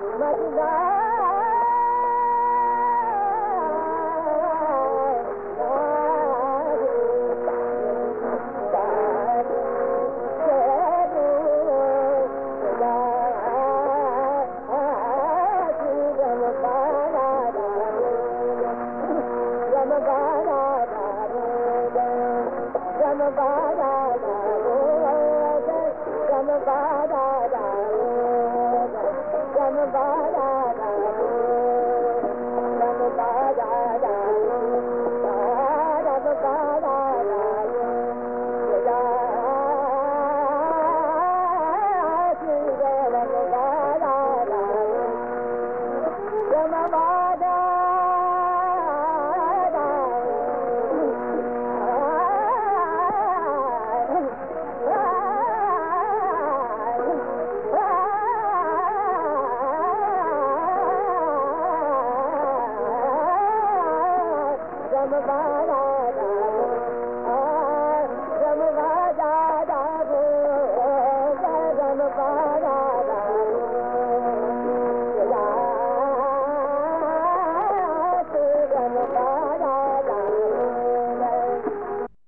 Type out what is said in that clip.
रम पारा रो रम बाराधा रो गमारा रो रम बा र ಮಾಡ